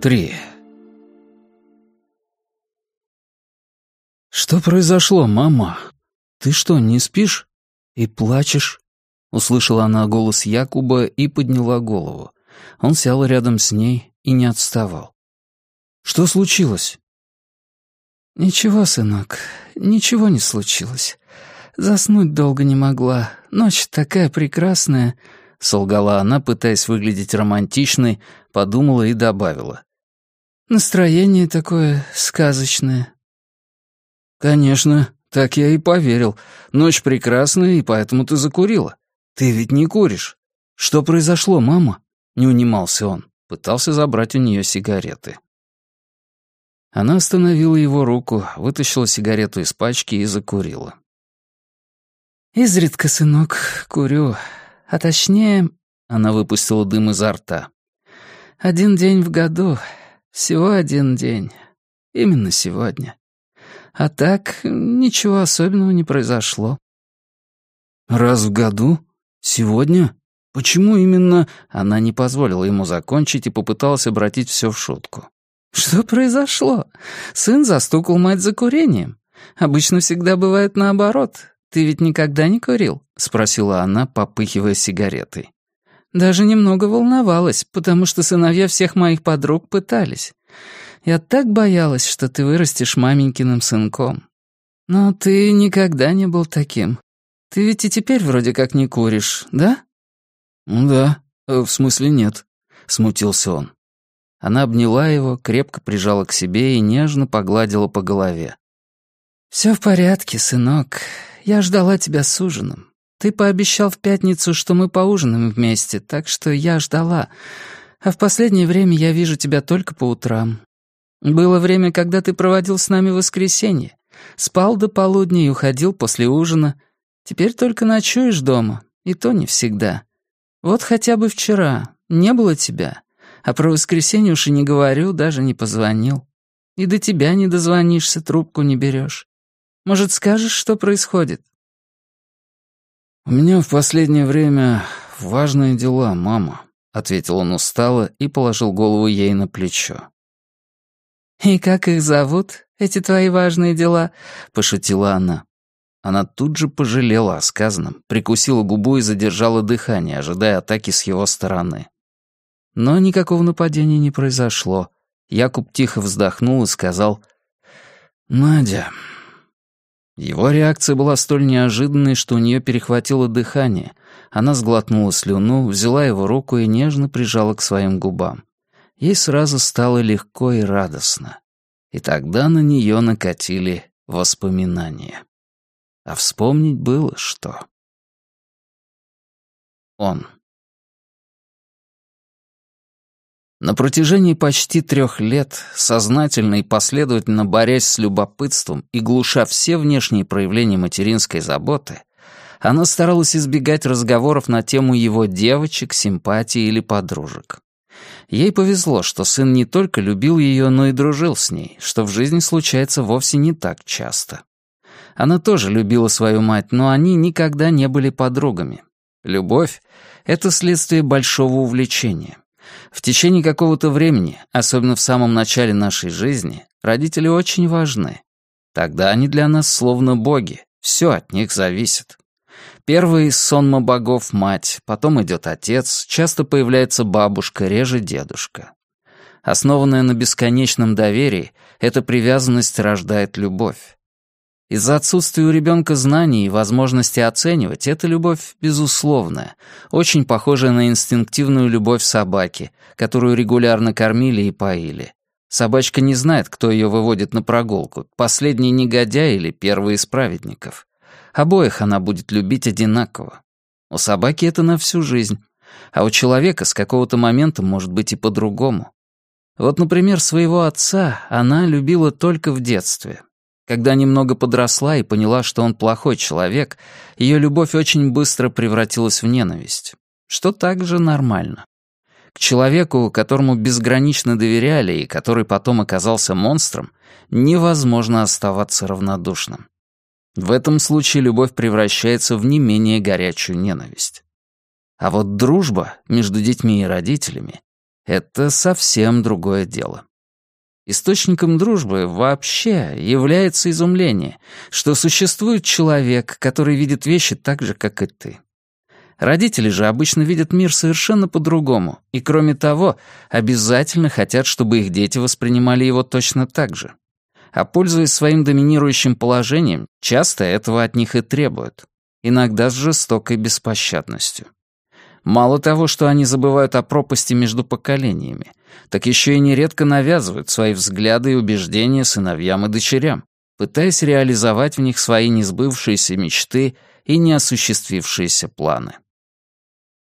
Три. «Что произошло, мама? Ты что, не спишь? И плачешь?» Услышала она голос Якуба и подняла голову. Он сел рядом с ней и не отставал. «Что случилось?» «Ничего, сынок, ничего не случилось. Заснуть долго не могла. Ночь такая прекрасная», — солгала она, пытаясь выглядеть романтичной, подумала и добавила. «Настроение такое сказочное». «Конечно, так я и поверил. Ночь прекрасная, и поэтому ты закурила. Ты ведь не куришь. Что произошло, мама?» Не унимался он. Пытался забрать у нее сигареты. Она остановила его руку, вытащила сигарету из пачки и закурила. «Изредка, сынок, курю. А точнее...» Она выпустила дым изо рта. «Один день в году. Всего один день. Именно сегодня. А так, ничего особенного не произошло». «Раз в году? Сегодня? Почему именно...» Она не позволила ему закончить и попыталась обратить все в шутку. «Что произошло? Сын застукал мать за курением. Обычно всегда бывает наоборот. Ты ведь никогда не курил?» — спросила она, попыхивая сигаретой. «Даже немного волновалась, потому что сыновья всех моих подруг пытались. Я так боялась, что ты вырастешь маменькиным сынком. Но ты никогда не был таким. Ты ведь и теперь вроде как не куришь, да?» «Да, э, в смысле нет», — смутился он. Она обняла его, крепко прижала к себе и нежно погладила по голове. «Все в порядке, сынок. Я ждала тебя с ужином. Ты пообещал в пятницу, что мы поужинаем вместе, так что я ждала. А в последнее время я вижу тебя только по утрам. Было время, когда ты проводил с нами воскресенье. Спал до полудня и уходил после ужина. Теперь только ночуешь дома, и то не всегда. Вот хотя бы вчера не было тебя, а про воскресенье уж и не говорю, даже не позвонил. И до тебя не дозвонишься, трубку не берешь. Может, скажешь, что происходит?» «У меня в последнее время важные дела, мама», — ответил он устало и положил голову ей на плечо. «И как их зовут, эти твои важные дела?» — пошутила она. Она тут же пожалела о сказанном, прикусила губу и задержала дыхание, ожидая атаки с его стороны. Но никакого нападения не произошло. Якуб тихо вздохнул и сказал «Надя». Его реакция была столь неожиданной, что у нее перехватило дыхание. Она сглотнула слюну, взяла его руку и нежно прижала к своим губам. Ей сразу стало легко и радостно. И тогда на нее накатили воспоминания. А вспомнить было что. Он. На протяжении почти трех лет, сознательно и последовательно борясь с любопытством и глуша все внешние проявления материнской заботы, она старалась избегать разговоров на тему его девочек, симпатий или подружек. Ей повезло, что сын не только любил ее, но и дружил с ней, что в жизни случается вовсе не так часто. Она тоже любила свою мать, но они никогда не были подругами. Любовь — это следствие большого увлечения. В течение какого-то времени, особенно в самом начале нашей жизни, родители очень важны. Тогда они для нас словно боги, все от них зависит. Первый — сонма богов мать, потом идет отец, часто появляется бабушка, реже дедушка. Основанная на бесконечном доверии, эта привязанность рождает любовь. Из-за отсутствия у ребенка знаний и возможности оценивать, эта любовь безусловная, очень похожая на инстинктивную любовь собаки, которую регулярно кормили и поили. Собачка не знает, кто ее выводит на прогулку, последний негодяй или первый из праведников. Обоих она будет любить одинаково. У собаки это на всю жизнь, а у человека с какого-то момента может быть и по-другому. Вот, например, своего отца она любила только в детстве, когда немного подросла и поняла, что он плохой человек, ее любовь очень быстро превратилась в ненависть, что также нормально. К человеку, которому безгранично доверяли и который потом оказался монстром, невозможно оставаться равнодушным. В этом случае любовь превращается в не менее горячую ненависть. А вот дружба между детьми и родителями — это совсем другое дело. Источником дружбы вообще является изумление, что существует человек, который видит вещи так же, как и ты. Родители же обычно видят мир совершенно по-другому, и кроме того, обязательно хотят, чтобы их дети воспринимали его точно так же. А пользуясь своим доминирующим положением, часто этого от них и требуют. Иногда с жестокой беспощадностью. Мало того, что они забывают о пропасти между поколениями, так еще и нередко навязывают свои взгляды и убеждения сыновьям и дочерям, пытаясь реализовать в них свои несбывшиеся мечты и неосуществившиеся планы.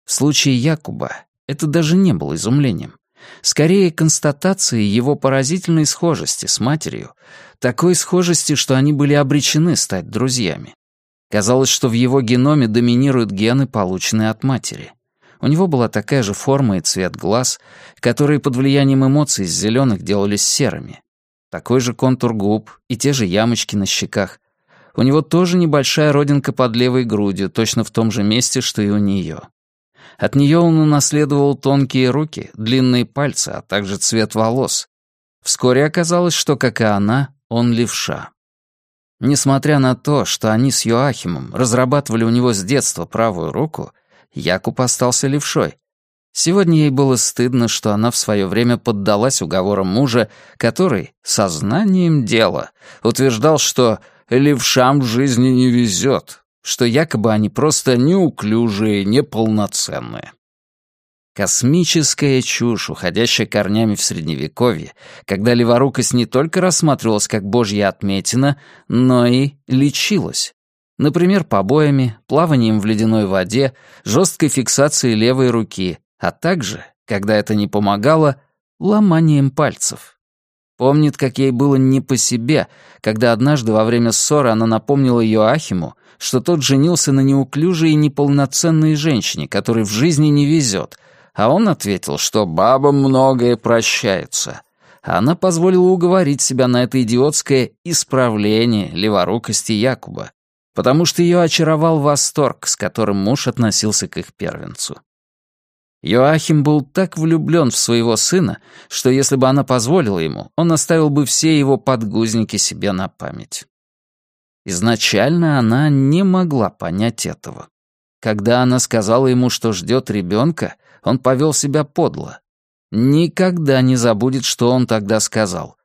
В случае Якуба это даже не было изумлением. Скорее, констатацией его поразительной схожести с матерью, такой схожести, что они были обречены стать друзьями. Казалось, что в его геноме доминируют гены, полученные от матери. У него была такая же форма и цвет глаз, которые под влиянием эмоций из зеленых делались серыми. Такой же контур губ и те же ямочки на щеках. У него тоже небольшая родинка под левой грудью, точно в том же месте, что и у нее. От нее он унаследовал тонкие руки, длинные пальцы, а также цвет волос. Вскоре оказалось, что, как и она, он левша. Несмотря на то, что они с Йоахимом разрабатывали у него с детства правую руку, Якуб остался левшой. Сегодня ей было стыдно, что она в свое время поддалась уговорам мужа, который, сознанием дела, утверждал, что левшам в жизни не везет, что якобы они просто неуклюжие, неполноценные. Космическая чушь, уходящая корнями в Средневековье, когда леворукость не только рассматривалась как божья отметина, но и лечилась. Например, побоями, плаванием в ледяной воде, жесткой фиксацией левой руки, а также, когда это не помогало, ломанием пальцев. Помнит, как ей было не по себе, когда однажды во время ссоры она напомнила Йоахиму, что тот женился на неуклюжей и неполноценной женщине, которой в жизни не везет, а он ответил, что бабам многое прощается. Она позволила уговорить себя на это идиотское исправление леворукости Якуба, потому что ее очаровал восторг, с которым муж относился к их первенцу. Йоахим был так влюблен в своего сына, что если бы она позволила ему, он оставил бы все его подгузники себе на память. Изначально она не могла понять этого. Когда она сказала ему, что ждет ребенка, он повел себя подло. Никогда не забудет, что он тогда сказал.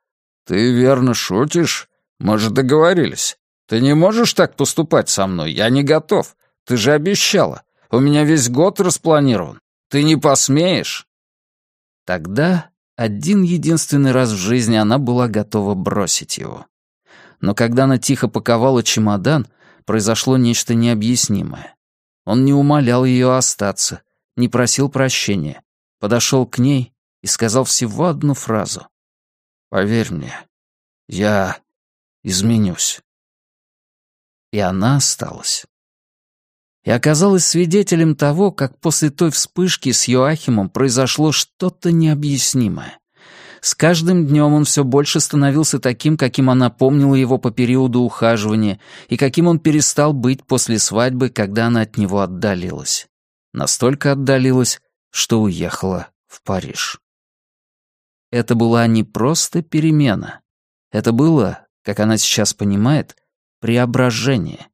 «Ты верно шутишь? Мы же договорились. Ты не можешь так поступать со мной, я не готов. Ты же обещала. У меня весь год распланирован. Ты не посмеешь?» Тогда один единственный раз в жизни она была готова бросить его. Но когда она тихо паковала чемодан, произошло нечто необъяснимое. Он не умолял ее остаться, не просил прощения, подошел к ней и сказал всего одну фразу. «Поверь мне, я изменюсь». И она осталась. И оказалась свидетелем того, как после той вспышки с Йоахимом произошло что-то необъяснимое. С каждым днем он все больше становился таким, каким она помнила его по периоду ухаживания, и каким он перестал быть после свадьбы, когда она от него отдалилась настолько отдалилась, что уехала в Париж. Это была не просто перемена. Это было, как она сейчас понимает, преображение.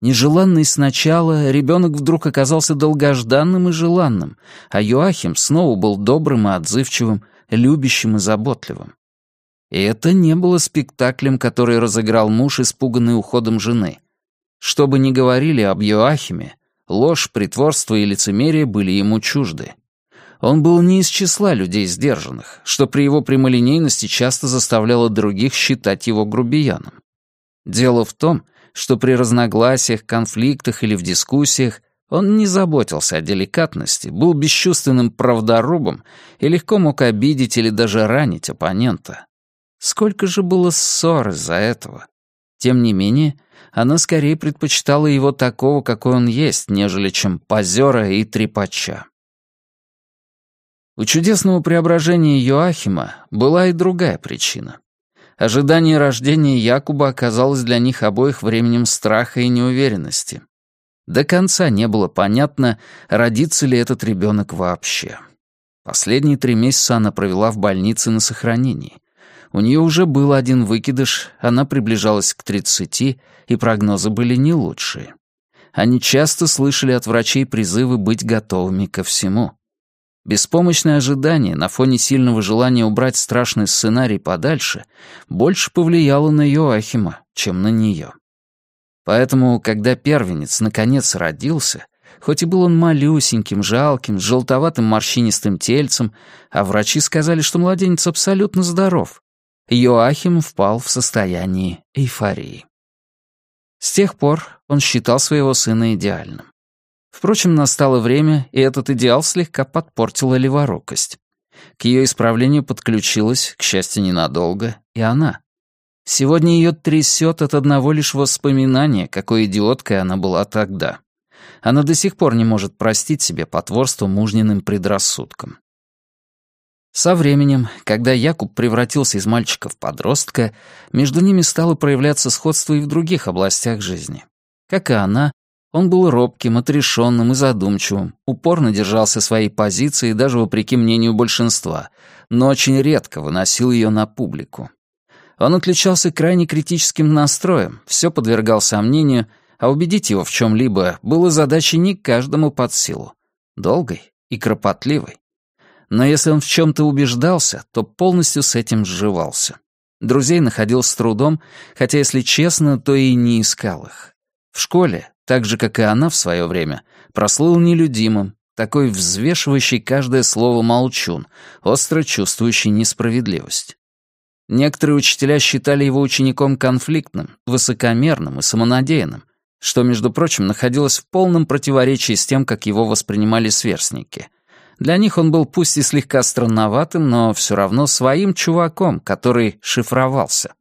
Нежеланный сначала, ребенок вдруг оказался долгожданным и желанным, а Йоахим снова был добрым и отзывчивым, любящим и заботливым. И это не было спектаклем, который разыграл муж, испуганный уходом жены. Что бы ни говорили об Йоахиме, Ложь, притворство и лицемерие были ему чужды. Он был не из числа людей сдержанных, что при его прямолинейности часто заставляло других считать его грубияном. Дело в том, что при разногласиях, конфликтах или в дискуссиях он не заботился о деликатности, был бесчувственным правдорубом и легко мог обидеть или даже ранить оппонента. Сколько же было ссор из-за этого? Тем не менее, она скорее предпочитала его такого, какой он есть, нежели чем позера и трепача. У чудесного преображения Йоахима была и другая причина. Ожидание рождения Якуба оказалось для них обоих временем страха и неуверенности. До конца не было понятно, родится ли этот ребенок вообще. Последние три месяца она провела в больнице на сохранении. У нее уже был один выкидыш, она приближалась к тридцати, и прогнозы были не лучшие. Они часто слышали от врачей призывы быть готовыми ко всему. Беспомощное ожидание на фоне сильного желания убрать страшный сценарий подальше больше повлияло на Йоахима, чем на нее. Поэтому, когда первенец наконец родился, хоть и был он малюсеньким, жалким, с желтоватым морщинистым тельцем, а врачи сказали, что младенец абсолютно здоров, Йоахим впал в состояние эйфории. С тех пор он считал своего сына идеальным. Впрочем, настало время, и этот идеал слегка подпортила леворукость. К ее исправлению подключилась, к счастью, ненадолго, и она. Сегодня ее трясет от одного лишь воспоминания, какой идиоткой она была тогда. Она до сих пор не может простить себе потворство мужниным предрассудкам. Со временем, когда Якуб превратился из мальчика в подростка, между ними стало проявляться сходство и в других областях жизни. Как и она, он был робким, отрешенным и задумчивым, упорно держался своей позиции даже вопреки мнению большинства, но очень редко выносил ее на публику. Он отличался крайне критическим настроем, все подвергал сомнению, а убедить его в чем-либо было задачей не каждому под силу, долгой и кропотливой. Но если он в чем-то убеждался, то полностью с этим сживался. Друзей находил с трудом, хотя, если честно, то и не искал их. В школе, так же, как и она в свое время, прослыл нелюдимым, такой взвешивающий каждое слово молчун, остро чувствующий несправедливость. Некоторые учителя считали его учеником конфликтным, высокомерным и самонадеянным, что, между прочим, находилось в полном противоречии с тем, как его воспринимали сверстники — для них он был пусть и слегка странноватым, но все равно своим чуваком, который шифровался.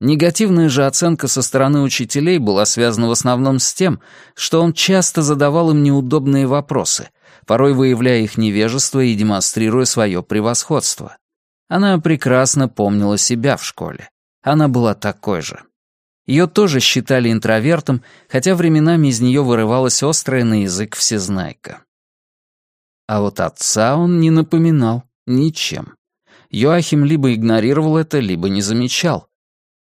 Негативная же оценка со стороны учителей была связана в основном с тем, что он часто задавал им неудобные вопросы, порой выявляя их невежество и демонстрируя свое превосходство. Она прекрасно помнила себя в школе. Она была такой же. Ее тоже считали интровертом, хотя временами из нее вырывалась острая на язык всезнайка. А вот отца он не напоминал ничем. Йоахим либо игнорировал это, либо не замечал.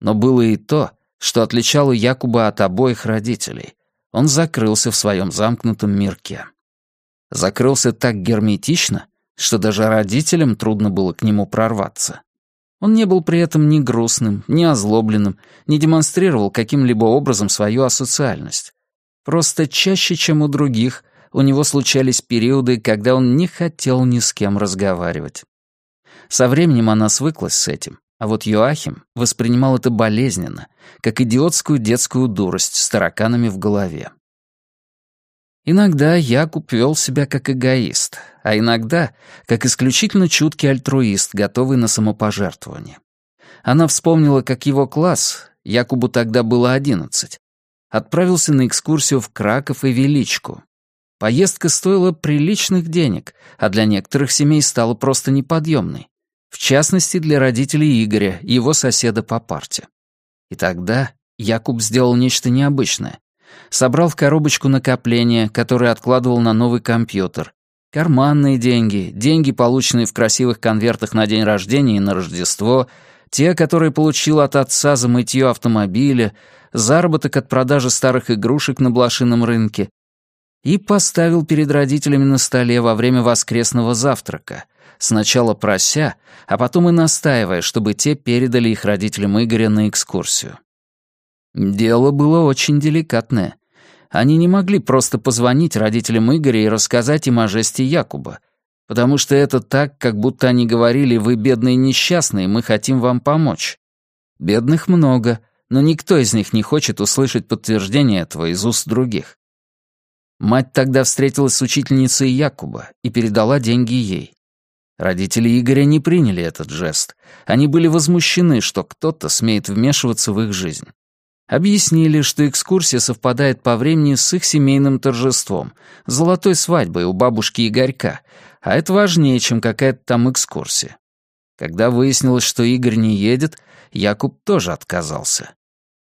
Но было и то, что отличало Якуба от обоих родителей. Он закрылся в своем замкнутом мирке. Закрылся так герметично, что даже родителям трудно было к нему прорваться. Он не был при этом ни грустным, ни озлобленным, не демонстрировал каким-либо образом свою асоциальность. Просто чаще, чем у других, у него случались периоды, когда он не хотел ни с кем разговаривать. Со временем она свыклась с этим, а вот Йоахим воспринимал это болезненно, как идиотскую детскую дурость с тараканами в голове. Иногда Якуб вел себя как эгоист, а иногда как исключительно чуткий альтруист, готовый на самопожертвование. Она вспомнила, как его класс, Якубу тогда было одиннадцать, отправился на экскурсию в Краков и Величку, Поездка стоила приличных денег, а для некоторых семей стала просто неподъемной. В частности, для родителей Игоря, его соседа по парте. И тогда Якуб сделал нечто необычное. Собрал в коробочку накопления, которые откладывал на новый компьютер. Карманные деньги, деньги, полученные в красивых конвертах на день рождения и на Рождество, те, которые получил от отца за мытье автомобиля, заработок от продажи старых игрушек на блошином рынке, и поставил перед родителями на столе во время воскресного завтрака, сначала прося, а потом и настаивая, чтобы те передали их родителям Игоря на экскурсию. Дело было очень деликатное. Они не могли просто позвонить родителям Игоря и рассказать им о жесте Якуба, потому что это так, как будто они говорили «Вы бедные несчастные, мы хотим вам помочь». Бедных много, но никто из них не хочет услышать подтверждение этого из уст других. Мать тогда встретилась с учительницей Якуба и передала деньги ей. Родители Игоря не приняли этот жест. Они были возмущены, что кто-то смеет вмешиваться в их жизнь. Объяснили, что экскурсия совпадает по времени с их семейным торжеством, золотой свадьбой у бабушки Игорька, а это важнее, чем какая-то там экскурсия. Когда выяснилось, что Игорь не едет, Якуб тоже отказался.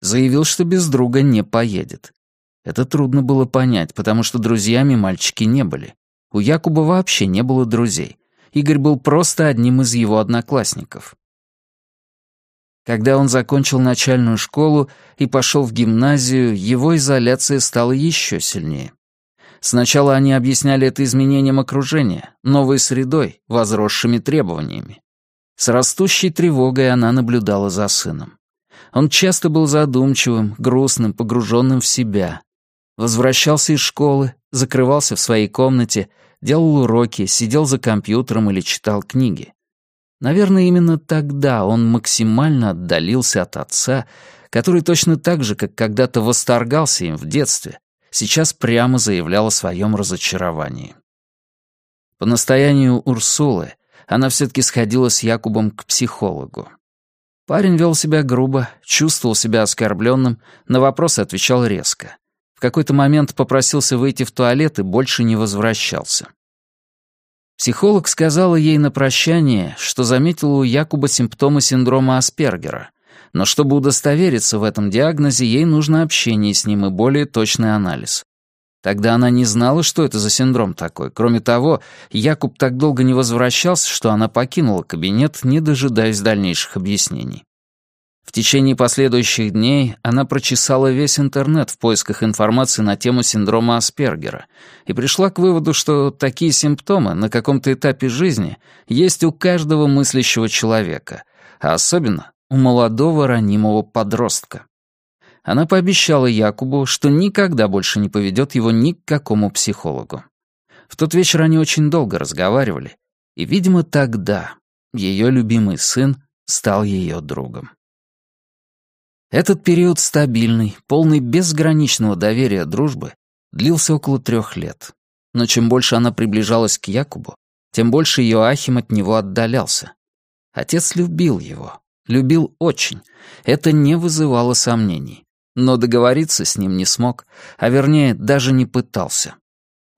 Заявил, что без друга не поедет. Это трудно было понять, потому что друзьями мальчики не были. У Якуба вообще не было друзей. Игорь был просто одним из его одноклассников. Когда он закончил начальную школу и пошел в гимназию, его изоляция стала еще сильнее. Сначала они объясняли это изменением окружения, новой средой, возросшими требованиями. С растущей тревогой она наблюдала за сыном. Он часто был задумчивым, грустным, погруженным в себя. Возвращался из школы, закрывался в своей комнате, делал уроки, сидел за компьютером или читал книги. Наверное, именно тогда он максимально отдалился от отца, который точно так же, как когда-то восторгался им в детстве, сейчас прямо заявлял о своем разочаровании. По настоянию Урсулы она все-таки сходила с Якубом к психологу. Парень вел себя грубо, чувствовал себя оскорбленным, на вопросы отвечал резко. Какой-то момент попросился выйти в туалет и больше не возвращался. Психолог сказала ей на прощание, что заметила у Якуба симптомы синдрома Аспергера, но чтобы удостовериться в этом диагнозе, ей нужно общение с ним и более точный анализ. Тогда она не знала, что это за синдром такой. Кроме того, Якуб так долго не возвращался, что она покинула кабинет, не дожидаясь дальнейших объяснений. В течение последующих дней она прочесала весь интернет в поисках информации на тему синдрома Аспергера и пришла к выводу, что такие симптомы на каком-то этапе жизни есть у каждого мыслящего человека, а особенно у молодого ранимого подростка она пообещала Якубу, что никогда больше не поведет его ни к какому психологу. В тот вечер они очень долго разговаривали, и, видимо, тогда ее любимый сын стал ее другом. Этот период стабильный, полный безграничного доверия дружбы, длился около трех лет. Но чем больше она приближалась к Якубу, тем больше Йоахим от него отдалялся. Отец любил его, любил очень. Это не вызывало сомнений но договориться с ним не смог, а вернее, даже не пытался.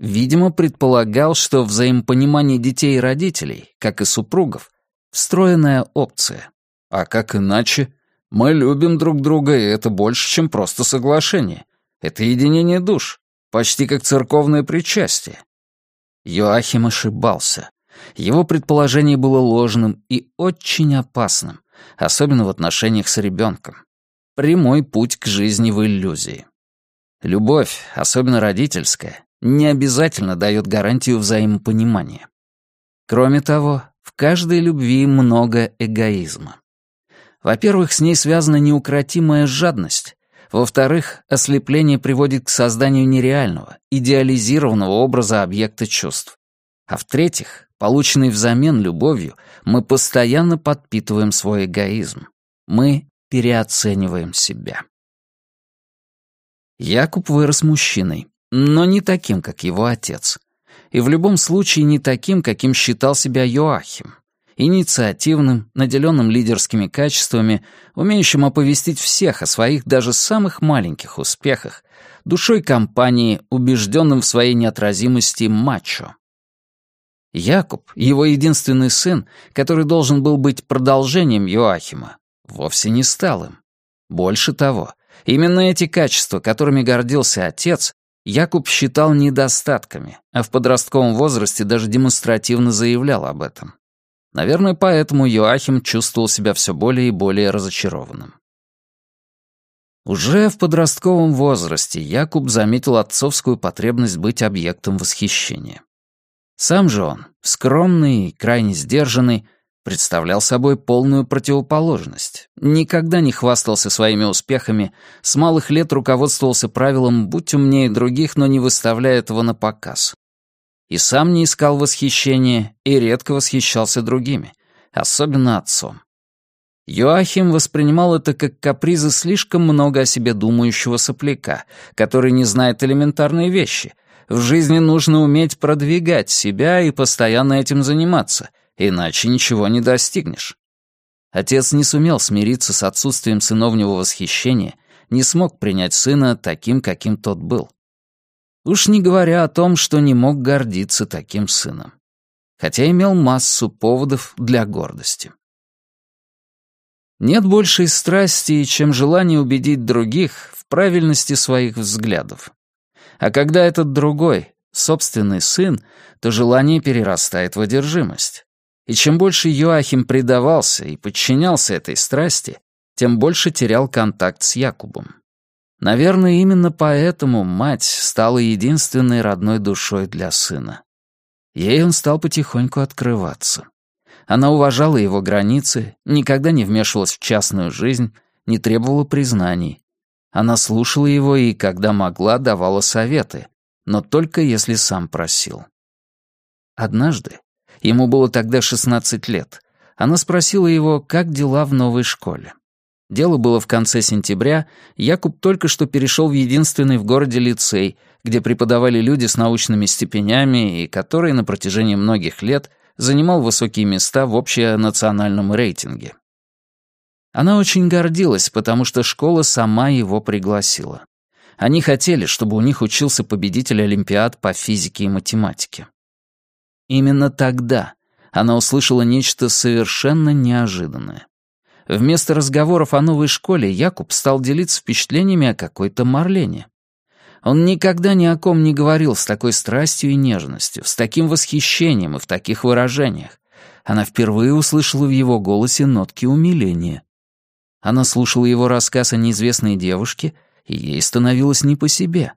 Видимо, предполагал, что взаимопонимание детей и родителей, как и супругов, встроенная опция. А как иначе? Мы любим друг друга, и это больше, чем просто соглашение. Это единение душ, почти как церковное причастие. Йоахим ошибался. Его предположение было ложным и очень опасным, особенно в отношениях с ребенком. Прямой путь к жизни в иллюзии. Любовь, особенно родительская, не обязательно дает гарантию взаимопонимания. Кроме того, в каждой любви много эгоизма. Во-первых, с ней связана неукротимая жадность. Во-вторых, ослепление приводит к созданию нереального, идеализированного образа объекта чувств. А в-третьих, полученной взамен любовью, мы постоянно подпитываем свой эгоизм. Мы переоцениваем себя. Якуб вырос мужчиной, но не таким, как его отец. И в любом случае не таким, каким считал себя Йоахим. Инициативным, наделенным лидерскими качествами, умеющим оповестить всех о своих даже самых маленьких успехах, душой компании, убежденным в своей неотразимости мачо. Якуб, его единственный сын, который должен был быть продолжением Йоахима, вовсе не стал им. Больше того, именно эти качества, которыми гордился отец, Якуб считал недостатками, а в подростковом возрасте даже демонстративно заявлял об этом. Наверное, поэтому Йоахим чувствовал себя все более и более разочарованным. Уже в подростковом возрасте Якуб заметил отцовскую потребность быть объектом восхищения. Сам же он, скромный и крайне сдержанный, представлял собой полную противоположность. Никогда не хвастался своими успехами, с малых лет руководствовался правилом «будь умнее других, но не выставляй этого на показ». И сам не искал восхищения, и редко восхищался другими, особенно отцом. Йоахим воспринимал это как капризы слишком много о себе думающего сопляка, который не знает элементарные вещи. В жизни нужно уметь продвигать себя и постоянно этим заниматься — иначе ничего не достигнешь. Отец не сумел смириться с отсутствием сыновнего восхищения, не смог принять сына таким, каким тот был. Уж не говоря о том, что не мог гордиться таким сыном. Хотя имел массу поводов для гордости. Нет большей страсти, чем желание убедить других в правильности своих взглядов. А когда этот другой собственный сын, то желание перерастает в одержимость. И чем больше Йоахим предавался и подчинялся этой страсти, тем больше терял контакт с Якубом. Наверное, именно поэтому мать стала единственной родной душой для сына. Ей он стал потихоньку открываться. Она уважала его границы, никогда не вмешивалась в частную жизнь, не требовала признаний. Она слушала его и, когда могла, давала советы, но только если сам просил. Однажды, ему было тогда 16 лет, она спросила его, как дела в новой школе. Дело было в конце сентября, Якуб только что перешел в единственный в городе лицей, где преподавали люди с научными степенями и который на протяжении многих лет занимал высокие места в общенациональном рейтинге. Она очень гордилась, потому что школа сама его пригласила. Они хотели, чтобы у них учился победитель Олимпиад по физике и математике. Именно тогда она услышала нечто совершенно неожиданное. Вместо разговоров о новой школе Якуб стал делиться впечатлениями о какой-то Марлене. Он никогда ни о ком не говорил с такой страстью и нежностью, с таким восхищением и в таких выражениях. Она впервые услышала в его голосе нотки умиления. Она слушала его рассказ о неизвестной девушке, и ей становилось не по себе.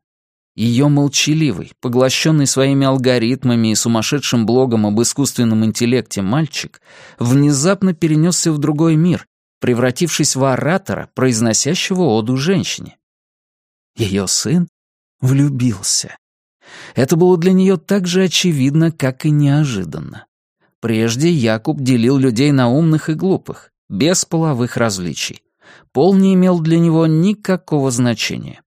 Ее молчаливый, поглощенный своими алгоритмами и сумасшедшим блогом об искусственном интеллекте мальчик внезапно перенесся в другой мир, превратившись в оратора, произносящего оду женщине. Ее сын влюбился. Это было для нее так же очевидно, как и неожиданно. Прежде Якуб делил людей на умных и глупых, без половых различий. Пол не имел для него никакого значения.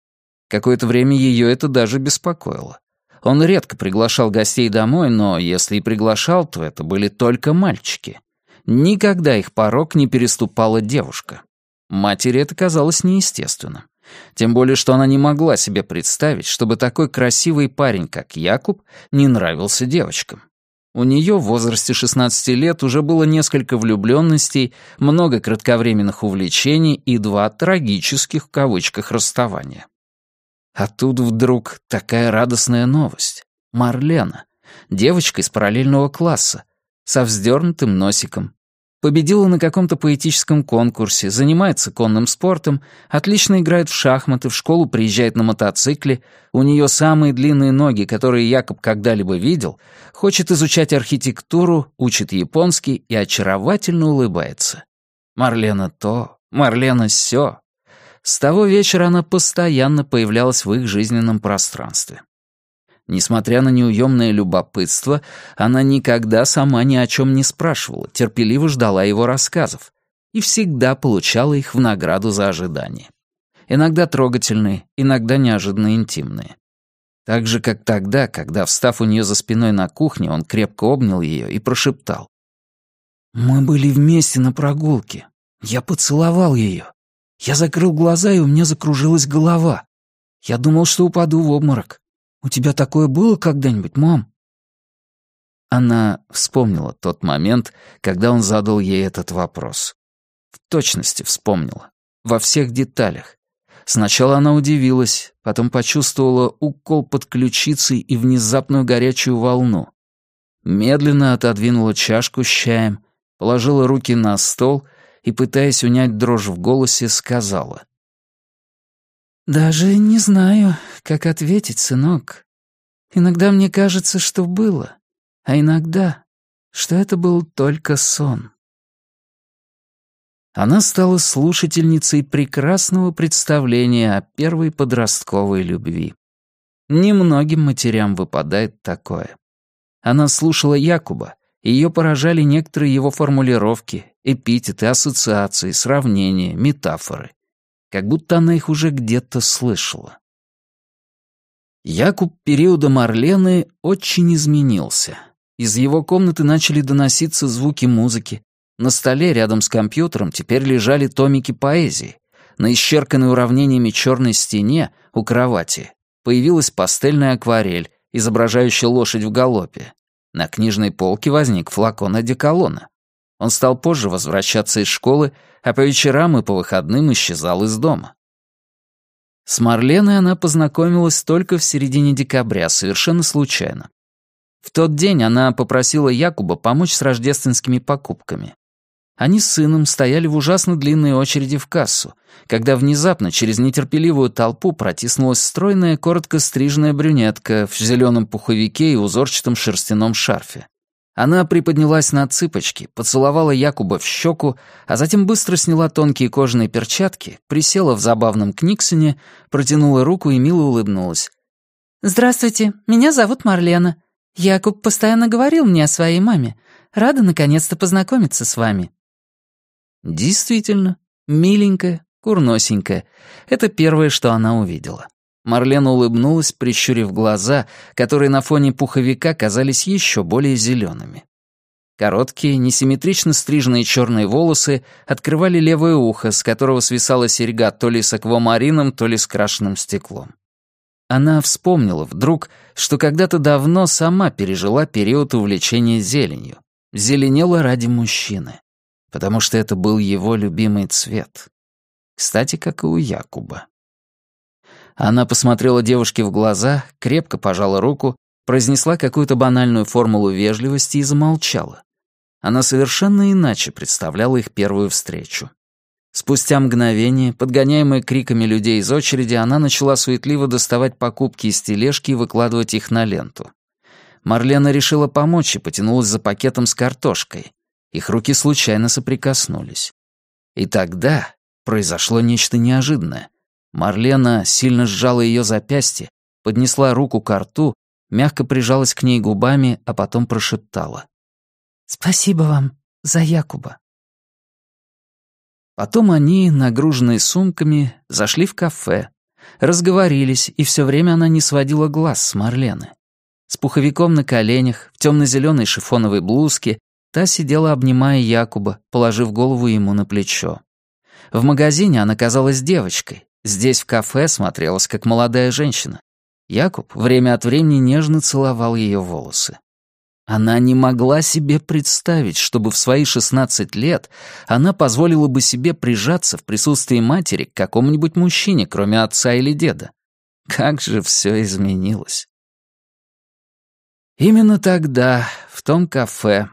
Какое-то время ее это даже беспокоило. Он редко приглашал гостей домой, но если и приглашал, то это были только мальчики. Никогда их порог не переступала девушка. Матери это казалось неестественным. Тем более, что она не могла себе представить, чтобы такой красивый парень, как Якуб, не нравился девочкам. У нее в возрасте 16 лет уже было несколько влюбленностей, много кратковременных увлечений и два трагических в кавычках расставания. А тут вдруг такая радостная новость. Марлена, девочка из параллельного класса, со вздернутым носиком, Победила на каком-то поэтическом конкурсе, занимается конным спортом, отлично играет в шахматы, в школу приезжает на мотоцикле, у нее самые длинные ноги, которые Якоб когда-либо видел, хочет изучать архитектуру, учит японский и очаровательно улыбается. Марлена то, Марлена сё. С того вечера она постоянно появлялась в их жизненном пространстве. Несмотря на неуемное любопытство, она никогда сама ни о чем не спрашивала, терпеливо ждала его рассказов и всегда получала их в награду за ожидание. Иногда трогательные, иногда неожиданно интимные. Так же, как тогда, когда, встав у нее за спиной на кухне, он крепко обнял ее и прошептал. «Мы были вместе на прогулке. Я поцеловал ее. Я закрыл глаза, и у меня закружилась голова. Я думал, что упаду в обморок. У тебя такое было когда-нибудь, мам?» Она вспомнила тот момент, когда он задал ей этот вопрос. В точности вспомнила. Во всех деталях. Сначала она удивилась, потом почувствовала укол под ключицей и внезапную горячую волну. Медленно отодвинула чашку с чаем, положила руки на стол и, пытаясь унять дрожь в голосе, сказала. «Даже не знаю, как ответить, сынок. Иногда мне кажется, что было, а иногда, что это был только сон». Она стала слушательницей прекрасного представления о первой подростковой любви. Немногим матерям выпадает такое. Она слушала Якуба, и ее поражали некоторые его формулировки, эпитеты, ассоциации, сравнения, метафоры как будто она их уже где-то слышала. Якуб периода Марлены очень изменился. Из его комнаты начали доноситься звуки музыки. На столе рядом с компьютером теперь лежали томики поэзии. На исчерканной уравнениями черной стене у кровати появилась пастельная акварель, изображающая лошадь в галопе. На книжной полке возник флакон одеколона. Он стал позже возвращаться из школы, а по вечерам и по выходным исчезал из дома. С Марленой она познакомилась только в середине декабря, совершенно случайно. В тот день она попросила Якуба помочь с рождественскими покупками. Они с сыном стояли в ужасно длинной очереди в кассу, когда внезапно через нетерпеливую толпу протиснулась стройная, коротко стриженная брюнетка в зеленом пуховике и узорчатом шерстяном шарфе. Она приподнялась на цыпочки, поцеловала Якуба в щеку, а затем быстро сняла тонкие кожаные перчатки, присела в забавном книксоне, протянула руку и мило улыбнулась. «Здравствуйте, меня зовут Марлена. Якуб постоянно говорил мне о своей маме. Рада наконец-то познакомиться с вами». Действительно, миленькая, курносенькая. Это первое, что она увидела. Марлена улыбнулась, прищурив глаза, которые на фоне пуховика казались еще более зелеными. Короткие, несимметрично стриженные черные волосы открывали левое ухо, с которого свисала серьга то ли с аквамарином, то ли с крашенным стеклом. Она вспомнила вдруг, что когда-то давно сама пережила период увлечения зеленью. Зеленела ради мужчины. Потому что это был его любимый цвет. Кстати, как и у Якуба. Она посмотрела девушке в глаза, крепко пожала руку, произнесла какую-то банальную формулу вежливости и замолчала. Она совершенно иначе представляла их первую встречу. Спустя мгновение, подгоняемая криками людей из очереди, она начала суетливо доставать покупки из тележки и выкладывать их на ленту. Марлена решила помочь и потянулась за пакетом с картошкой. Их руки случайно соприкоснулись. И тогда произошло нечто неожиданное. Марлена сильно сжала ее запястье, поднесла руку к рту, мягко прижалась к ней губами, а потом прошептала. «Спасибо вам за Якуба». Потом они, нагруженные сумками, зашли в кафе, разговорились, и все время она не сводила глаз с Марлены. С пуховиком на коленях, в темно-зеленой шифоновой блузке, та сидела, обнимая Якуба, положив голову ему на плечо. В магазине она казалась девочкой, здесь в кафе смотрелась как молодая женщина. Якуб время от времени нежно целовал ее волосы. Она не могла себе представить, чтобы в свои 16 лет она позволила бы себе прижаться в присутствии матери к какому-нибудь мужчине, кроме отца или деда. Как же все изменилось. Именно тогда, в том кафе,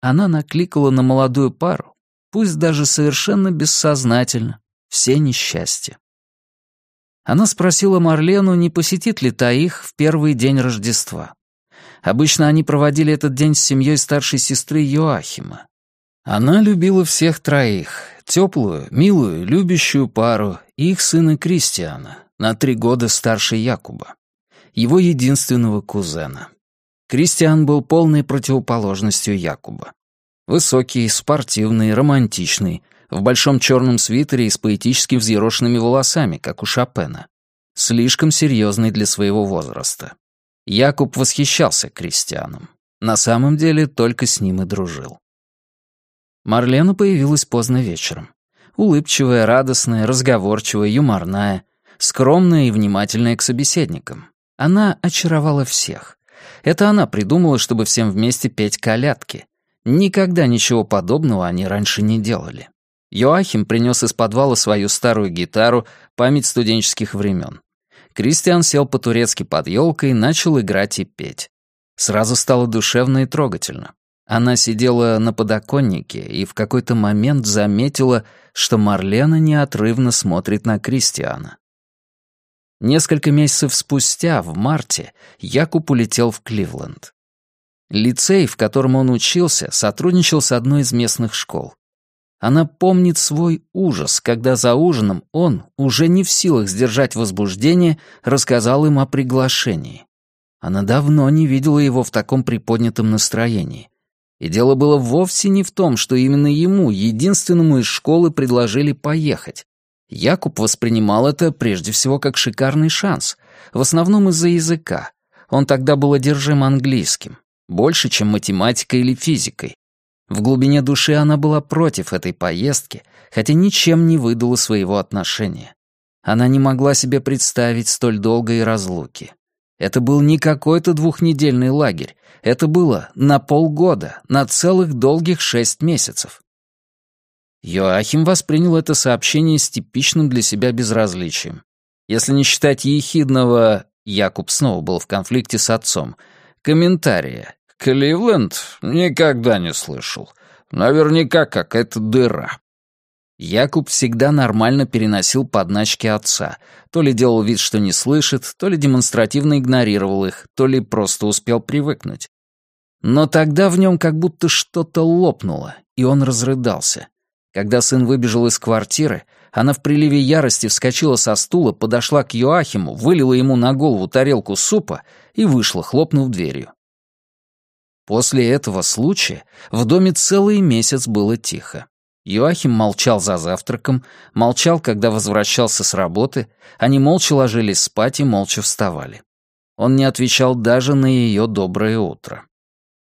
она накликала на молодую пару, пусть даже совершенно бессознательно, все несчастья. Она спросила Марлену, не посетит ли та их в первый день Рождества. Обычно они проводили этот день с семьей старшей сестры Йоахима. Она любила всех троих, теплую, милую, любящую пару и их сына Кристиана, на три года старше Якуба, его единственного кузена. Кристиан был полной противоположностью Якуба. Высокий, спортивный, романтичный, в большом черном свитере и с поэтически взъерошенными волосами, как у Шопена. Слишком серьезный для своего возраста. Якуб восхищался Кристианом. На самом деле только с ним и дружил. Марлена появилась поздно вечером. Улыбчивая, радостная, разговорчивая, юморная, скромная и внимательная к собеседникам. Она очаровала всех. Это она придумала, чтобы всем вместе петь колядки. Никогда ничего подобного они раньше не делали. Йоахим принес из подвала свою старую гитару, память студенческих времен. Кристиан сел по-турецки под елкой, начал играть и петь. Сразу стало душевно и трогательно. Она сидела на подоконнике и в какой-то момент заметила, что Марлена неотрывно смотрит на Кристиана. Несколько месяцев спустя, в марте, Якуб улетел в Кливленд. Лицей, в котором он учился, сотрудничал с одной из местных школ. Она помнит свой ужас, когда за ужином он, уже не в силах сдержать возбуждение, рассказал им о приглашении. Она давно не видела его в таком приподнятом настроении. И дело было вовсе не в том, что именно ему, единственному из школы, предложили поехать. Якуб воспринимал это прежде всего как шикарный шанс, в основном из-за языка. Он тогда был одержим английским, больше, чем математикой или физикой. В глубине души она была против этой поездки, хотя ничем не выдала своего отношения. Она не могла себе представить столь долгой разлуки. Это был не какой-то двухнедельный лагерь, это было на полгода, на целых долгих шесть месяцев. Йоахим воспринял это сообщение с типичным для себя безразличием. Если не считать ехидного, Якуб снова был в конфликте с отцом, комментария. «Кливленд? Никогда не слышал. Наверняка какая-то дыра». Якуб всегда нормально переносил подначки отца. То ли делал вид, что не слышит, то ли демонстративно игнорировал их, то ли просто успел привыкнуть. Но тогда в нем как будто что-то лопнуло, и он разрыдался. Когда сын выбежал из квартиры, она в приливе ярости вскочила со стула, подошла к Йоахиму, вылила ему на голову тарелку супа и вышла, хлопнув дверью. После этого случая в доме целый месяц было тихо. Йоахим молчал за завтраком, молчал, когда возвращался с работы, они молча ложились спать и молча вставали. Он не отвечал даже на ее доброе утро.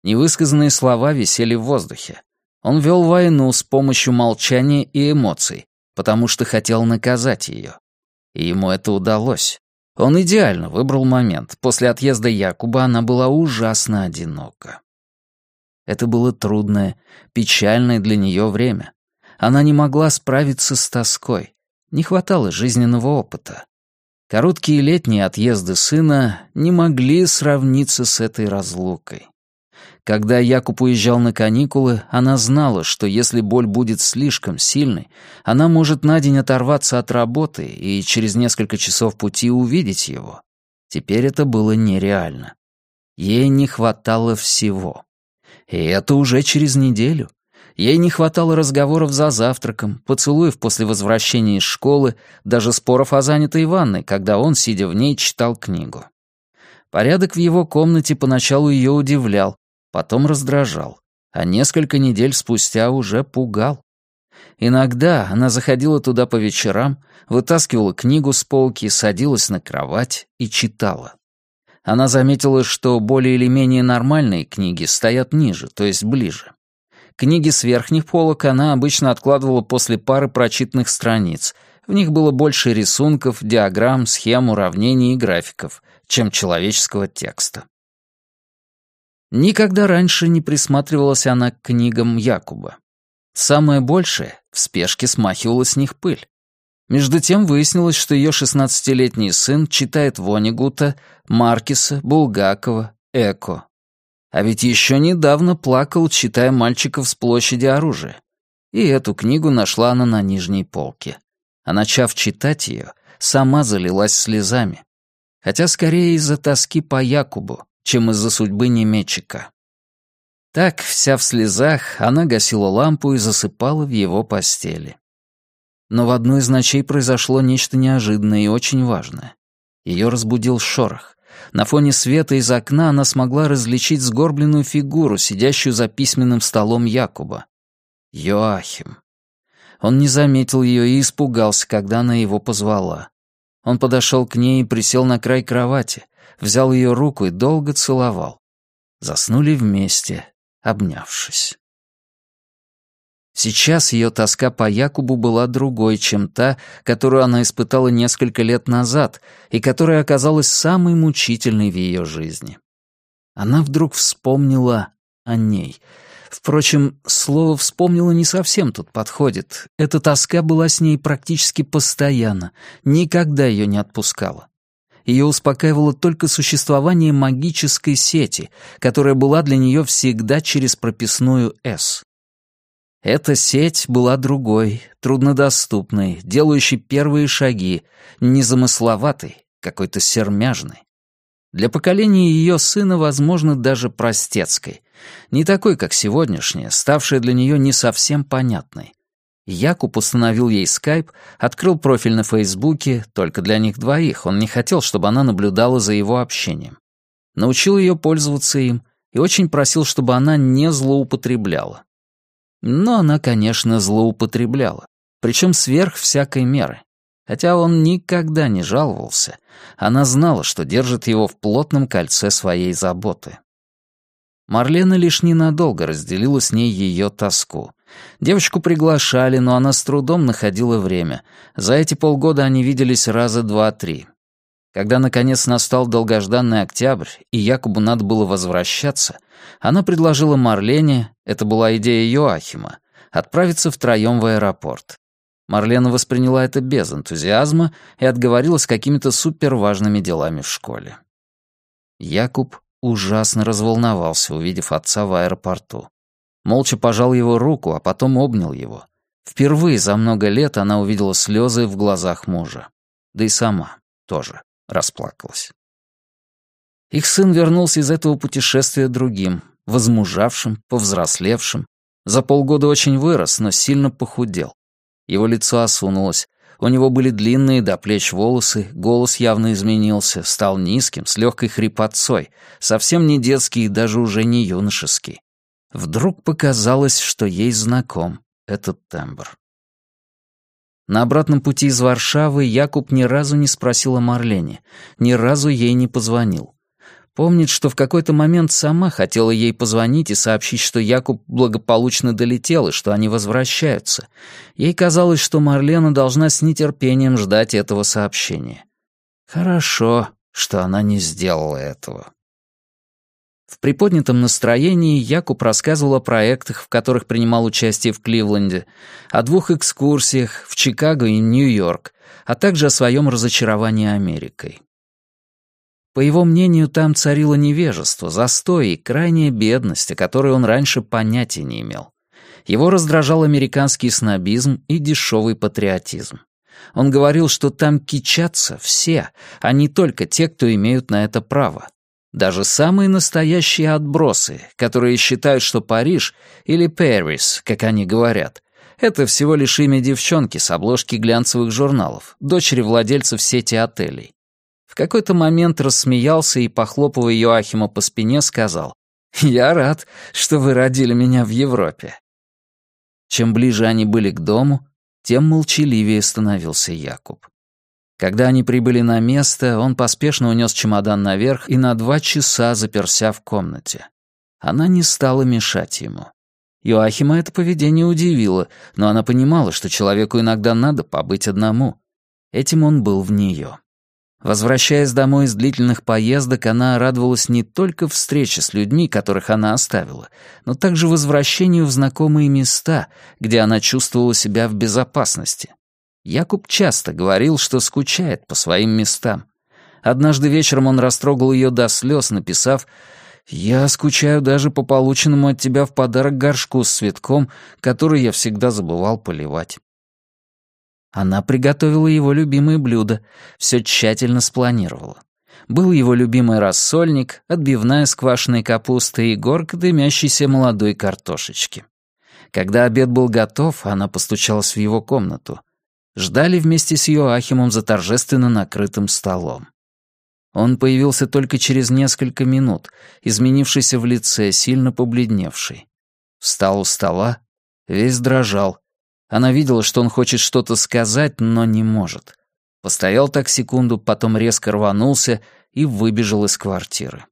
Невысказанные слова висели в воздухе. Он вел войну с помощью молчания и эмоций, потому что хотел наказать ее. И ему это удалось. Он идеально выбрал момент. После отъезда Якуба она была ужасно одинока. Это было трудное, печальное для нее время. Она не могла справиться с тоской. Не хватало жизненного опыта. Короткие летние отъезды сына не могли сравниться с этой разлукой. Когда Якуб уезжал на каникулы, она знала, что если боль будет слишком сильной, она может на день оторваться от работы и через несколько часов пути увидеть его. Теперь это было нереально. Ей не хватало всего. И это уже через неделю. Ей не хватало разговоров за завтраком, поцелуев после возвращения из школы, даже споров о занятой ванной, когда он, сидя в ней, читал книгу. Порядок в его комнате поначалу ее удивлял, потом раздражал, а несколько недель спустя уже пугал. Иногда она заходила туда по вечерам, вытаскивала книгу с полки, садилась на кровать и читала. Она заметила, что более или менее нормальные книги стоят ниже, то есть ближе. Книги с верхних полок она обычно откладывала после пары прочитанных страниц. В них было больше рисунков, диаграмм, схем, уравнений и графиков, чем человеческого текста. Никогда раньше не присматривалась она к книгам Якуба. Самое большее — в спешке смахивала с них пыль. Между тем выяснилось, что ее шестнадцатилетний сын читает Вонигута, Маркиса, Булгакова, Эко. А ведь еще недавно плакал, читая «Мальчиков с площади оружия». И эту книгу нашла она на нижней полке. А начав читать ее, сама залилась слезами. Хотя скорее из-за тоски по Якубу, чем из-за судьбы Немечика. Так, вся в слезах, она гасила лампу и засыпала в его постели. Но в одну из ночей произошло нечто неожиданное и очень важное. Ее разбудил шорох. На фоне света из окна она смогла различить сгорбленную фигуру, сидящую за письменным столом Якуба. Йоахим. Он не заметил ее и испугался, когда она его позвала. Он подошел к ней и присел на край кровати, взял ее руку и долго целовал. Заснули вместе, обнявшись. Сейчас ее тоска по Якубу была другой, чем та, которую она испытала несколько лет назад и которая оказалась самой мучительной в ее жизни. Она вдруг вспомнила о ней. Впрочем, слово «вспомнила» не совсем тут подходит. Эта тоска была с ней практически постоянно, никогда ее не отпускала. Ее успокаивало только существование магической сети, которая была для нее всегда через прописную «С». Эта сеть была другой, труднодоступной, делающей первые шаги, незамысловатой, какой-то сермяжной. Для поколения ее сына, возможно, даже простецкой, не такой, как сегодняшняя, ставшая для нее не совсем понятной. Якуб установил ей скайп, открыл профиль на Фейсбуке, только для них двоих, он не хотел, чтобы она наблюдала за его общением. Научил ее пользоваться им и очень просил, чтобы она не злоупотребляла. Но она, конечно, злоупотребляла, причем сверх всякой меры. Хотя он никогда не жаловался, она знала, что держит его в плотном кольце своей заботы. Марлена лишь ненадолго разделила с ней ее тоску. Девочку приглашали, но она с трудом находила время. За эти полгода они виделись раза два-три. Когда, наконец, настал долгожданный октябрь, и Якубу надо было возвращаться, она предложила Марлене, это была идея Йоахима, отправиться втроем в аэропорт. Марлена восприняла это без энтузиазма и отговорилась какими-то суперважными делами в школе. Якуб ужасно разволновался, увидев отца в аэропорту. Молча пожал его руку, а потом обнял его. Впервые за много лет она увидела слезы в глазах мужа. Да и сама тоже расплакалась. Их сын вернулся из этого путешествия другим, возмужавшим, повзрослевшим. За полгода очень вырос, но сильно похудел. Его лицо осунулось, у него были длинные до плеч волосы, голос явно изменился, стал низким, с легкой хрипотцой, совсем не детский и даже уже не юношеский. Вдруг показалось, что ей знаком этот тембр. На обратном пути из Варшавы Якуб ни разу не спросил о Марлене, ни разу ей не позвонил. Помнит, что в какой-то момент сама хотела ей позвонить и сообщить, что Якуб благополучно долетел и что они возвращаются. Ей казалось, что Марлена должна с нетерпением ждать этого сообщения. Хорошо, что она не сделала этого. В приподнятом настроении Якуб рассказывал о проектах, в которых принимал участие в Кливленде, о двух экскурсиях в Чикаго и Нью-Йорк, а также о своем разочаровании Америкой. По его мнению, там царило невежество, застой и крайняя бедность, о которой он раньше понятия не имел. Его раздражал американский снобизм и дешевый патриотизм. Он говорил, что там кичатся все, а не только те, кто имеют на это право. Даже самые настоящие отбросы, которые считают, что Париж или Пэрис, как они говорят, это всего лишь имя девчонки с обложки глянцевых журналов, дочери владельцев сети отелей. В какой-то момент рассмеялся и, похлопывая Йоахима по спине, сказал, «Я рад, что вы родили меня в Европе». Чем ближе они были к дому, тем молчаливее становился Якуб. Когда они прибыли на место, он поспешно унес чемодан наверх и на два часа заперся в комнате. Она не стала мешать ему. Йоахима это поведение удивило, но она понимала, что человеку иногда надо побыть одному. Этим он был в нее. Возвращаясь домой из длительных поездок, она радовалась не только встрече с людьми, которых она оставила, но также возвращению в знакомые места, где она чувствовала себя в безопасности. Якуб часто говорил, что скучает по своим местам. Однажды вечером он растрогал ее до слез, написав «Я скучаю даже по полученному от тебя в подарок горшку с цветком, который я всегда забывал поливать». Она приготовила его любимые блюда, все тщательно спланировала. Был его любимый рассольник, отбивная с квашеной капустой и горка дымящейся молодой картошечки. Когда обед был готов, она постучалась в его комнату. Ждали вместе с Йоахимом за торжественно накрытым столом. Он появился только через несколько минут, изменившийся в лице, сильно побледневший. Встал у стола, весь дрожал, она видела, что он хочет что-то сказать, но не может. Постоял так секунду, потом резко рванулся и выбежал из квартиры.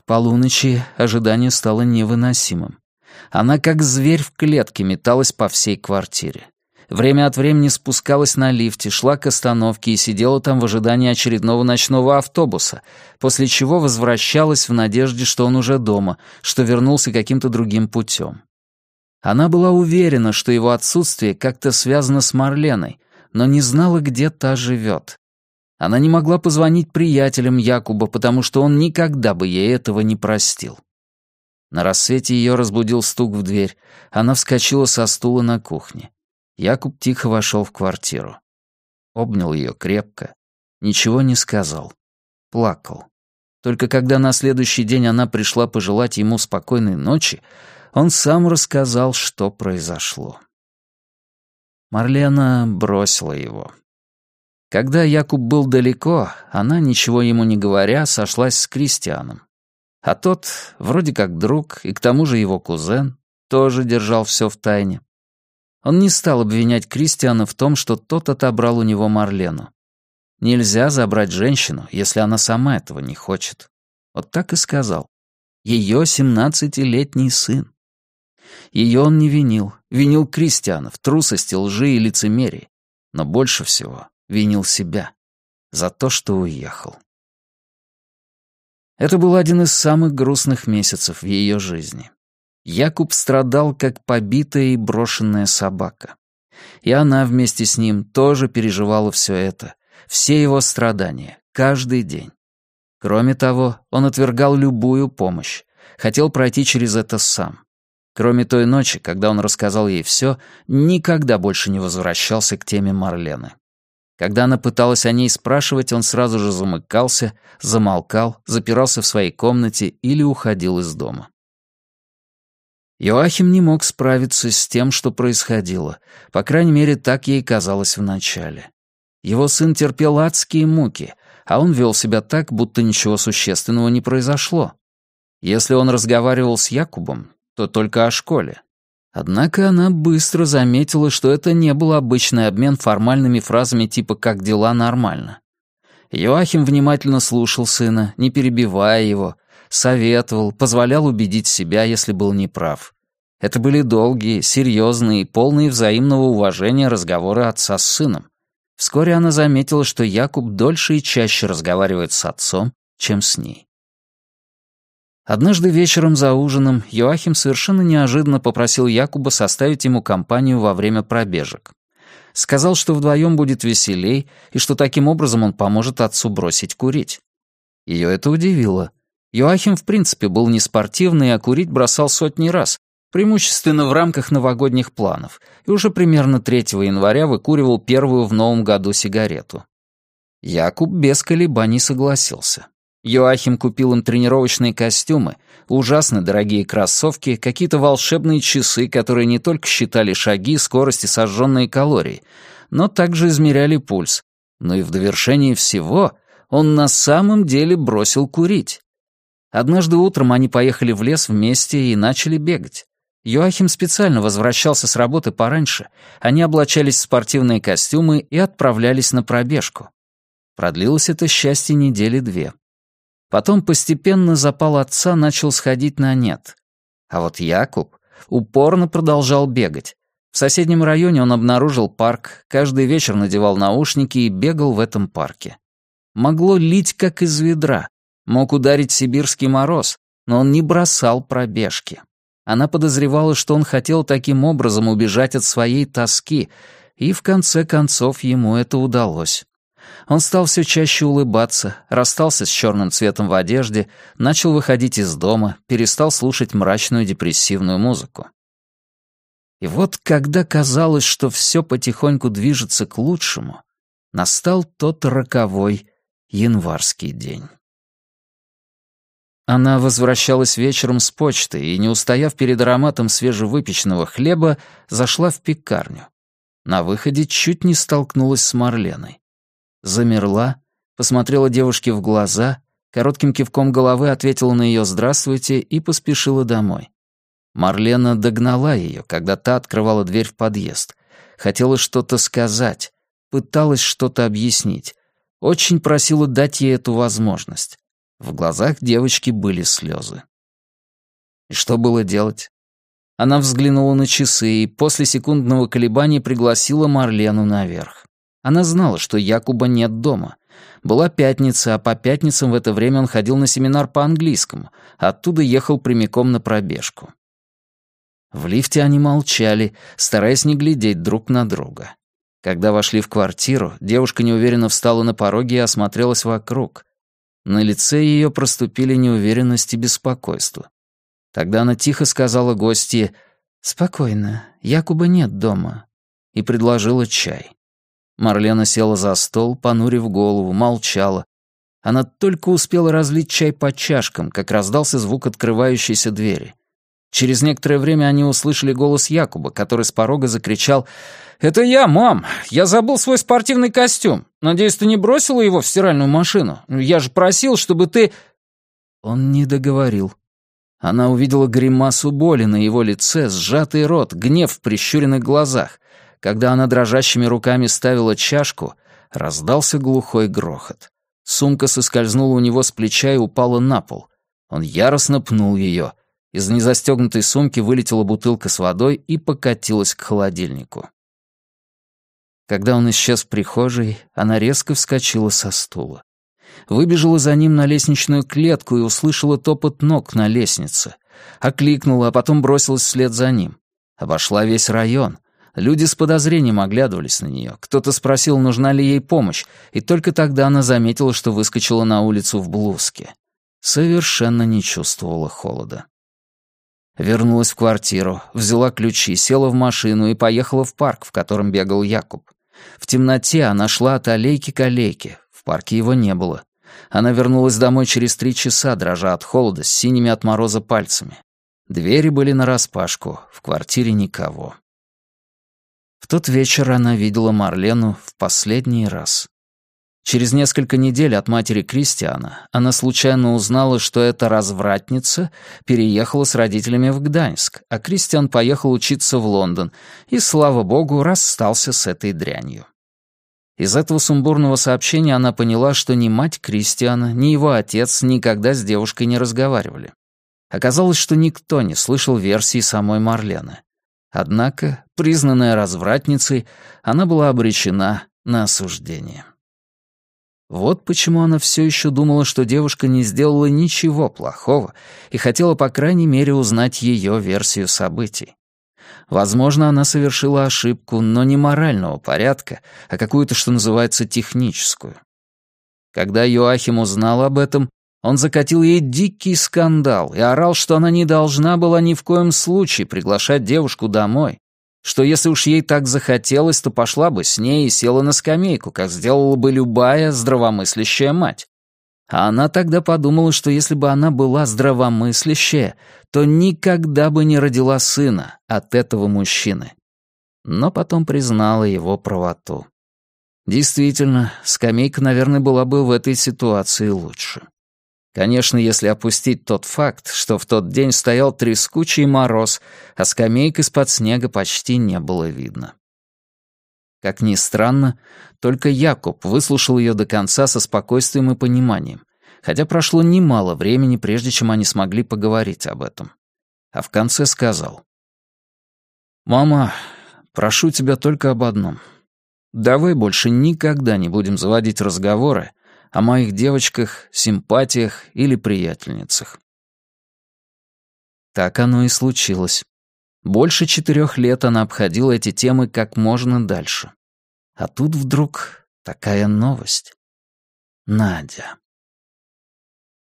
К полуночи ожидание стало невыносимым. Она, как зверь в клетке, металась по всей квартире. Время от времени спускалась на лифте, шла к остановке и сидела там в ожидании очередного ночного автобуса, после чего возвращалась в надежде, что он уже дома, что вернулся каким-то другим путем. Она была уверена, что его отсутствие как-то связано с Марленой, но не знала, где та живет. Она не могла позвонить приятелям Якуба, потому что он никогда бы ей этого не простил. На рассвете ее разбудил стук в дверь. Она вскочила со стула на кухне. Якуб тихо вошел в квартиру. Обнял ее крепко. Ничего не сказал. Плакал. Только когда на следующий день она пришла пожелать ему спокойной ночи, он сам рассказал, что произошло. Марлена бросила его. Когда Якуб был далеко, она, ничего ему не говоря, сошлась с Кристианом. А тот, вроде как друг, и к тому же его кузен, тоже держал все в тайне. Он не стал обвинять Кристиана в том, что тот отобрал у него Марлену. Нельзя забрать женщину, если она сама этого не хочет. Вот так и сказал. Ее семнадцатилетний сын. Ее он не винил, винил Кристиана в трусости, лжи и лицемерии, но больше всего винил себя за то, что уехал. Это был один из самых грустных месяцев в ее жизни. Якуб страдал, как побитая и брошенная собака. И она вместе с ним тоже переживала все это, все его страдания, каждый день. Кроме того, он отвергал любую помощь, хотел пройти через это сам. Кроме той ночи, когда он рассказал ей все, никогда больше не возвращался к теме Марлены. Когда она пыталась о ней спрашивать, он сразу же замыкался, замолкал, запирался в своей комнате или уходил из дома. Йоахим не мог справиться с тем, что происходило. По крайней мере, так ей казалось вначале. Его сын терпел адские муки, а он вел себя так, будто ничего существенного не произошло. Если он разговаривал с Якубом, то только о школе. Однако она быстро заметила, что это не был обычный обмен формальными фразами типа «как дела нормально». Йоахим внимательно слушал сына, не перебивая его, советовал, позволял убедить себя, если был неправ. Это были долгие, серьезные полные взаимного уважения разговоры отца с сыном. Вскоре она заметила, что Якуб дольше и чаще разговаривает с отцом, чем с ней. Однажды вечером за ужином Йоахим совершенно неожиданно попросил Якуба составить ему компанию во время пробежек. Сказал, что вдвоем будет веселей и что таким образом он поможет отцу бросить курить. Ее это удивило. Йоахим в принципе был не спортивный, а курить бросал сотни раз, преимущественно в рамках новогодних планов, и уже примерно 3 января выкуривал первую в новом году сигарету. Якуб без колебаний согласился. Йоахим купил им тренировочные костюмы, ужасно дорогие кроссовки, какие-то волшебные часы, которые не только считали шаги, скорость и сожженные калории, но также измеряли пульс. Но и в довершении всего он на самом деле бросил курить. Однажды утром они поехали в лес вместе и начали бегать. Йоахим специально возвращался с работы пораньше, они облачались в спортивные костюмы и отправлялись на пробежку. Продлилось это счастье недели две. Потом постепенно запал отца начал сходить на нет. А вот Якуб упорно продолжал бегать. В соседнем районе он обнаружил парк, каждый вечер надевал наушники и бегал в этом парке. Могло лить, как из ведра. Мог ударить сибирский мороз, но он не бросал пробежки. Она подозревала, что он хотел таким образом убежать от своей тоски, и в конце концов ему это удалось. Он стал все чаще улыбаться, расстался с черным цветом в одежде, начал выходить из дома, перестал слушать мрачную депрессивную музыку. И вот когда казалось, что все потихоньку движется к лучшему, настал тот роковой январский день. Она возвращалась вечером с почты и, не устояв перед ароматом свежевыпеченного хлеба, зашла в пекарню. На выходе чуть не столкнулась с Марленой замерла, посмотрела девушке в глаза, коротким кивком головы ответила на ее «здравствуйте» и поспешила домой. Марлена догнала ее, когда та открывала дверь в подъезд. Хотела что-то сказать, пыталась что-то объяснить. Очень просила дать ей эту возможность. В глазах девочки были слезы. И что было делать? Она взглянула на часы и после секундного колебания пригласила Марлену наверх. Она знала, что Якуба нет дома. Была пятница, а по пятницам в это время он ходил на семинар по английскому, оттуда ехал прямиком на пробежку. В лифте они молчали, стараясь не глядеть друг на друга. Когда вошли в квартиру, девушка неуверенно встала на пороге и осмотрелась вокруг. На лице ее проступили неуверенность и беспокойство. Тогда она тихо сказала гостье «Спокойно, Якуба нет дома» и предложила чай. Марлена села за стол, понурив голову, молчала. Она только успела разлить чай по чашкам, как раздался звук открывающейся двери. Через некоторое время они услышали голос Якуба, который с порога закричал «Это я, мам! Я забыл свой спортивный костюм. Надеюсь, ты не бросила его в стиральную машину? Я же просил, чтобы ты...» Он не договорил. Она увидела гримасу боли на его лице, сжатый рот, гнев в прищуренных глазах. Когда она дрожащими руками ставила чашку, раздался глухой грохот. Сумка соскользнула у него с плеча и упала на пол. Он яростно пнул ее. Из незастегнутой сумки вылетела бутылка с водой и покатилась к холодильнику. Когда он исчез в прихожей, она резко вскочила со стула. Выбежала за ним на лестничную клетку и услышала топот ног на лестнице. Окликнула, а потом бросилась вслед за ним. Обошла весь район. Люди с подозрением оглядывались на нее. Кто-то спросил, нужна ли ей помощь, и только тогда она заметила, что выскочила на улицу в блузке. Совершенно не чувствовала холода. Вернулась в квартиру, взяла ключи, села в машину и поехала в парк, в котором бегал Якуб. В темноте она шла от аллейки к аллейке. В парке его не было. Она вернулась домой через три часа, дрожа от холода, с синими от мороза пальцами. Двери были нараспашку, в квартире никого. В тот вечер она видела Марлену в последний раз. Через несколько недель от матери Кристиана она случайно узнала, что эта развратница переехала с родителями в Гданьск, а Кристиан поехал учиться в Лондон и, слава богу, расстался с этой дрянью. Из этого сумбурного сообщения она поняла, что ни мать Кристиана, ни его отец никогда с девушкой не разговаривали. Оказалось, что никто не слышал версии самой Марлены. Однако, признанная развратницей, она была обречена на осуждение. Вот почему она все еще думала, что девушка не сделала ничего плохого и хотела, по крайней мере, узнать ее версию событий. Возможно, она совершила ошибку, но не морального порядка, а какую-то, что называется, техническую. Когда Йоахим узнал об этом, он закатил ей дикий скандал и орал, что она не должна была ни в коем случае приглашать девушку домой, что если уж ей так захотелось, то пошла бы с ней и села на скамейку, как сделала бы любая здравомыслящая мать. А она тогда подумала, что если бы она была здравомыслящая, то никогда бы не родила сына от этого мужчины. Но потом признала его правоту. Действительно, скамейка, наверное, была бы в этой ситуации лучше. Конечно, если опустить тот факт, что в тот день стоял трескучий мороз, а скамейк из-под снега почти не было видно. Как ни странно, только Якоб выслушал ее до конца со спокойствием и пониманием, хотя прошло немало времени, прежде чем они смогли поговорить об этом. А в конце сказал. «Мама, прошу тебя только об одном. Давай больше никогда не будем заводить разговоры о моих девочках, симпатиях или приятельницах. Так оно и случилось. Больше четырех лет она обходила эти темы как можно дальше. А тут вдруг такая новость. Надя.